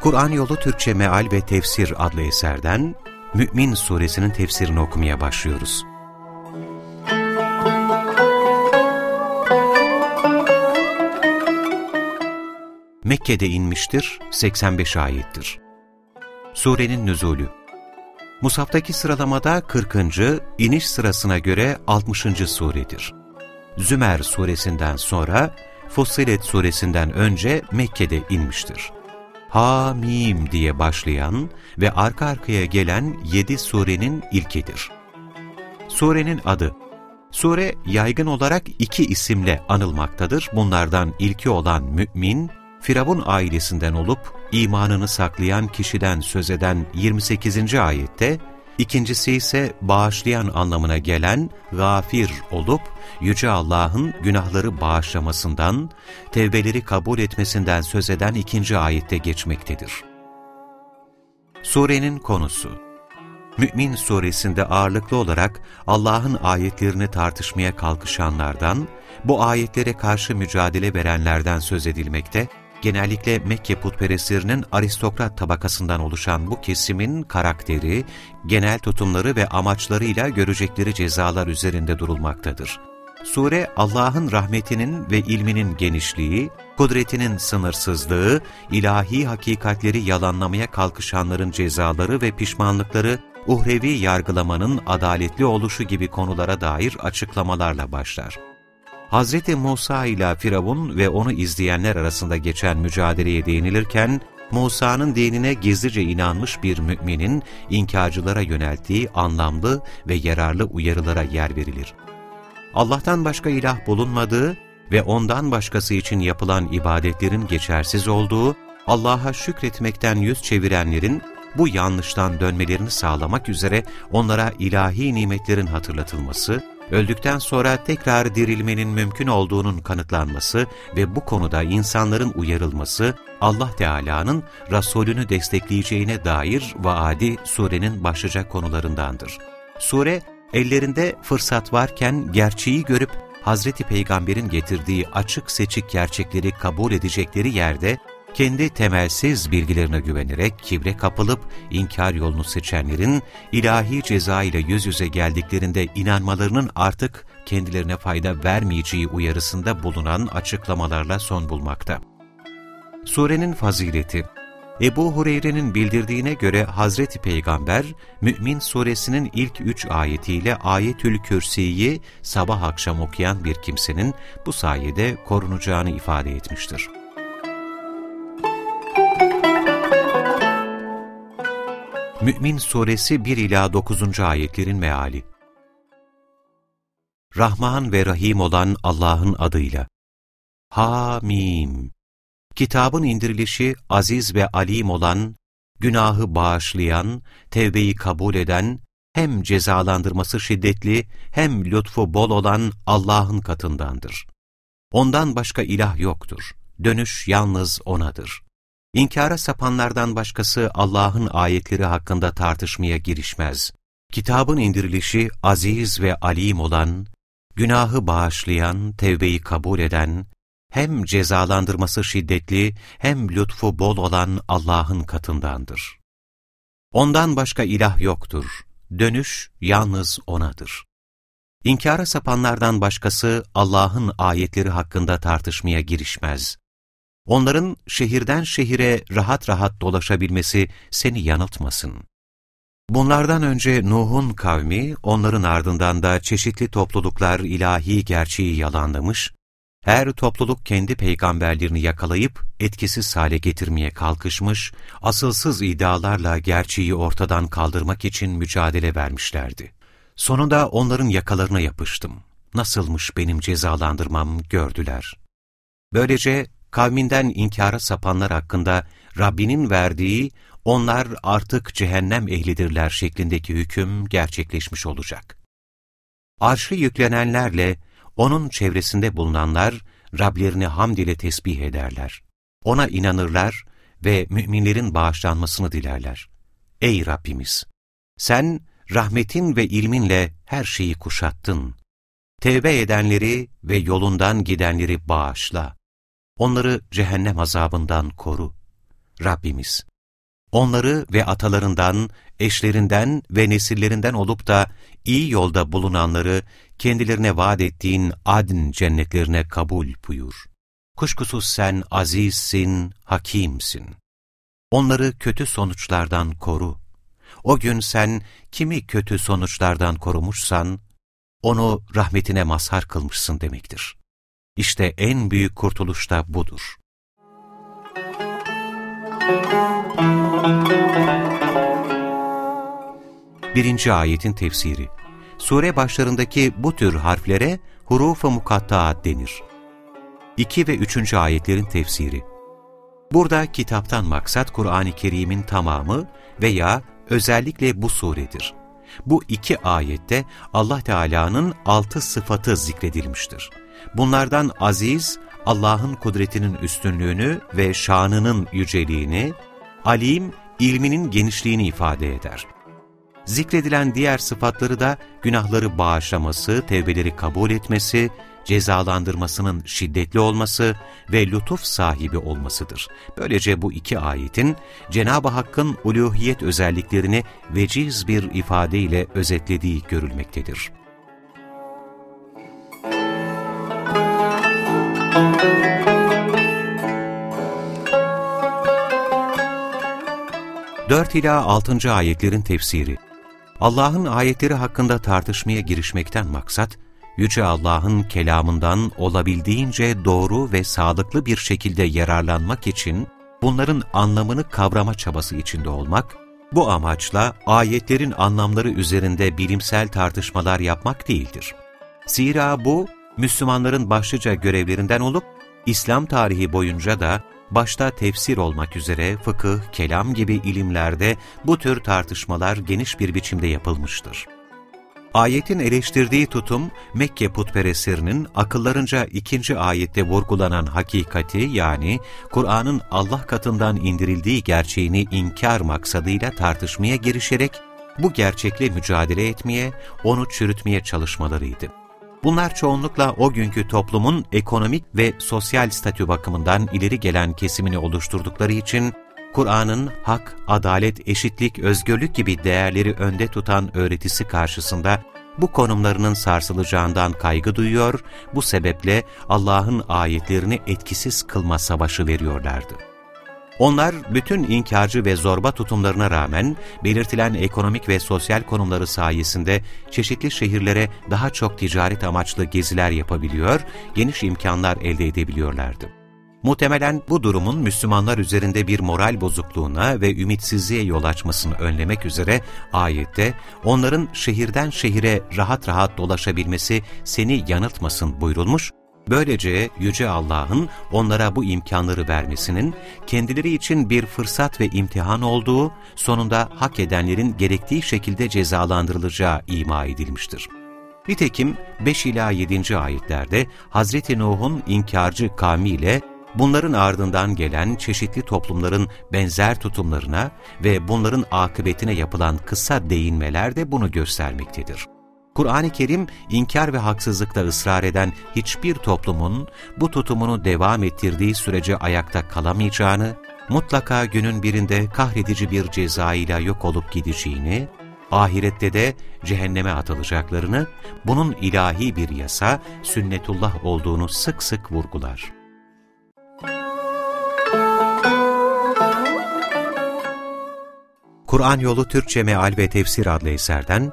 Kur'an Yolu Türkçe Meal ve Tefsir adlı eserden Mü'min suresinin tefsirini okumaya başlıyoruz. Mekke'de inmiştir, 85 ayettir. Surenin nüzulü Musaf'taki sıralamada 40. iniş sırasına göre 60. suredir. Zümer suresinden sonra Fussilet suresinden önce Mekke'de inmiştir. Hamim diye başlayan ve arka arkaya gelen yedi surenin ilkidir. Surenin adı Sure yaygın olarak iki isimle anılmaktadır. Bunlardan ilki olan mümin, Firavun ailesinden olup imanını saklayan kişiden söz eden 28. ayette, İkincisi ise bağışlayan anlamına gelen gafir olup Yüce Allah'ın günahları bağışlamasından, tevbeleri kabul etmesinden söz eden ikinci ayette geçmektedir. Surenin konusu Mü'min suresinde ağırlıklı olarak Allah'ın ayetlerini tartışmaya kalkışanlardan, bu ayetlere karşı mücadele verenlerden söz edilmekte genellikle Mekke putperestlerinin aristokrat tabakasından oluşan bu kesimin karakteri, genel tutumları ve amaçlarıyla görecekleri cezalar üzerinde durulmaktadır. Sure, Allah'ın rahmetinin ve ilminin genişliği, kudretinin sınırsızlığı, ilahi hakikatleri yalanlamaya kalkışanların cezaları ve pişmanlıkları, uhrevi yargılamanın adaletli oluşu gibi konulara dair açıklamalarla başlar. Hz. Musa ile Firavun ve onu izleyenler arasında geçen mücadeleye değinilirken, Musa'nın dinine gizlice inanmış bir müminin inkarcılara yönelttiği anlamlı ve yararlı uyarılara yer verilir. Allah'tan başka ilah bulunmadığı ve ondan başkası için yapılan ibadetlerin geçersiz olduğu, Allah'a şükretmekten yüz çevirenlerin bu yanlıştan dönmelerini sağlamak üzere onlara ilahi nimetlerin hatırlatılması, öldükten sonra tekrar dirilmenin mümkün olduğunun kanıtlanması ve bu konuda insanların uyarılması, Allah Teala'nın Resulünü destekleyeceğine dair vaadi surenin başlıca konularındandır. Sure, ellerinde fırsat varken gerçeği görüp Hazreti Peygamber'in getirdiği açık seçik gerçekleri kabul edecekleri yerde kendi temelsiz bilgilerine güvenerek kibre kapılıp inkar yolunu seçenlerin ilahi ceza ile yüz yüze geldiklerinde inanmalarının artık kendilerine fayda vermeyeceği uyarısında bulunan açıklamalarla son bulmakta. Surenin fazileti Ebu Hureyre'nin bildirdiğine göre Hazreti Peygamber, Mü'min suresinin ilk üç ayetiyle Ayetül Kürsi'yi sabah akşam okuyan bir kimsenin bu sayede korunacağını ifade etmiştir. Mü'min Suresi 1 ila 9. ayetlerin meali. Rahman ve Rahim olan Allah'ın adıyla. Hamim. Kitabın indirilişi aziz ve alim olan, günahı bağışlayan, tevbeyi kabul eden, hem cezalandırması şiddetli hem lütfu bol olan Allah'ın katındandır. Ondan başka ilah yoktur. Dönüş yalnız O'nadır. İnkara sapanlardan başkası Allah'ın ayetleri hakkında tartışmaya girişmez. Kitabın indirilişi aziz ve alim olan, günahı bağışlayan, tevbeyi kabul eden, hem cezalandırması şiddetli hem lütfu bol olan Allah'ın katındandır. Ondan başka ilah yoktur. Dönüş yalnız O'nadır. İnkara sapanlardan başkası Allah'ın ayetleri hakkında tartışmaya girişmez. Onların şehirden şehire rahat rahat dolaşabilmesi seni yanıltmasın. Bunlardan önce Nuh'un kavmi, onların ardından da çeşitli topluluklar ilahi gerçeği yalanlamış, her topluluk kendi peygamberlerini yakalayıp etkisiz hale getirmeye kalkışmış, asılsız iddialarla gerçeği ortadan kaldırmak için mücadele vermişlerdi. Sonunda onların yakalarına yapıştım. Nasılmış benim cezalandırmam gördüler. Böylece kavminden inkara sapanlar hakkında Rabbinin verdiği onlar artık cehennem ehlidirler şeklindeki hüküm gerçekleşmiş olacak. Arşı yüklenenlerle onun çevresinde bulunanlar Rablerini hamd ile tesbih ederler. Ona inanırlar ve müminlerin bağışlanmasını dilerler. Ey Rabbimiz! Sen rahmetin ve ilminle her şeyi kuşattın. Tevbe edenleri ve yolundan gidenleri bağışla. Onları cehennem azabından koru. Rabbimiz, onları ve atalarından, eşlerinden ve nesillerinden olup da iyi yolda bulunanları kendilerine vaat ettiğin adn cennetlerine kabul buyur. Kuşkusuz sen azizsin, hakimsin. Onları kötü sonuçlardan koru. O gün sen kimi kötü sonuçlardan korumuşsan, onu rahmetine mazhar kılmışsın demektir. İşte en büyük kurtuluş da budur. Birinci ayetin tefsiri Sure başlarındaki bu tür harflere huruf-ı mukattaat denir. 2 ve 3. ayetlerin tefsiri Burada kitaptan maksat Kur'an-ı Kerim'in tamamı veya özellikle bu suredir. Bu iki ayette Allah Teala'nın altı sıfatı zikredilmiştir. Bunlardan aziz, Allah'ın kudretinin üstünlüğünü ve şanının yüceliğini, alim, ilminin genişliğini ifade eder. Zikredilen diğer sıfatları da günahları bağışlaması, tevbeleri kabul etmesi, cezalandırmasının şiddetli olması ve lütuf sahibi olmasıdır. Böylece bu iki ayetin Cenab-ı Hakk'ın uluhiyet özelliklerini veciz bir ifadeyle özetlediği görülmektedir. Dört ila altıncı ayetlerin tefsiri Allah'ın ayetleri hakkında tartışmaya girişmekten maksat, Yüce Allah'ın kelamından olabildiğince doğru ve sağlıklı bir şekilde yararlanmak için, bunların anlamını kavrama çabası içinde olmak, bu amaçla ayetlerin anlamları üzerinde bilimsel tartışmalar yapmak değildir. Zira bu, Müslümanların başlıca görevlerinden olup, İslam tarihi boyunca da başta tefsir olmak üzere fıkıh, kelam gibi ilimlerde bu tür tartışmalar geniş bir biçimde yapılmıştır. Ayetin eleştirdiği tutum, Mekke putperestlerinin akıllarınca ikinci ayette vurgulanan hakikati yani Kur'an'ın Allah katından indirildiği gerçeğini inkar maksadıyla tartışmaya girişerek bu gerçekle mücadele etmeye, onu çürütmeye çalışmalarıydı. Bunlar çoğunlukla o günkü toplumun ekonomik ve sosyal statü bakımından ileri gelen kesimini oluşturdukları için Kur'an'ın hak, adalet, eşitlik, özgürlük gibi değerleri önde tutan öğretisi karşısında bu konumlarının sarsılacağından kaygı duyuyor, bu sebeple Allah'ın ayetlerini etkisiz kılma savaşı veriyorlardı. Onlar bütün inkarcı ve zorba tutumlarına rağmen belirtilen ekonomik ve sosyal konumları sayesinde çeşitli şehirlere daha çok ticaret amaçlı geziler yapabiliyor, geniş imkanlar elde edebiliyorlardı. Muhtemelen bu durumun Müslümanlar üzerinde bir moral bozukluğuna ve ümitsizliğe yol açmasını önlemek üzere ayette onların şehirden şehire rahat rahat dolaşabilmesi seni yanıltmasın buyurulmuş, böylece Yüce Allah'ın onlara bu imkanları vermesinin kendileri için bir fırsat ve imtihan olduğu, sonunda hak edenlerin gerektiği şekilde cezalandırılacağı ima edilmiştir. Nitekim 5 ila 7. ayetlerde Hazreti Nuh'un inkarcı kavmiyle bunların ardından gelen çeşitli toplumların benzer tutumlarına ve bunların akıbetine yapılan kısa değinmeler de bunu göstermektedir. Kur'an-ı Kerim, inkar ve haksızlıkta ısrar eden hiçbir toplumun bu tutumunu devam ettirdiği sürece ayakta kalamayacağını, mutlaka günün birinde kahredici bir cezayla yok olup gideceğini, ahirette de cehenneme atılacaklarını, bunun ilahi bir yasa, sünnetullah olduğunu sık sık vurgular. Kur'an Yolu Türkçe Meal ve Tefsir adlı eserden